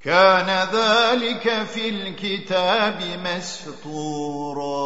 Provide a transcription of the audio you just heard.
كان ذلك في الكتاب مسطورا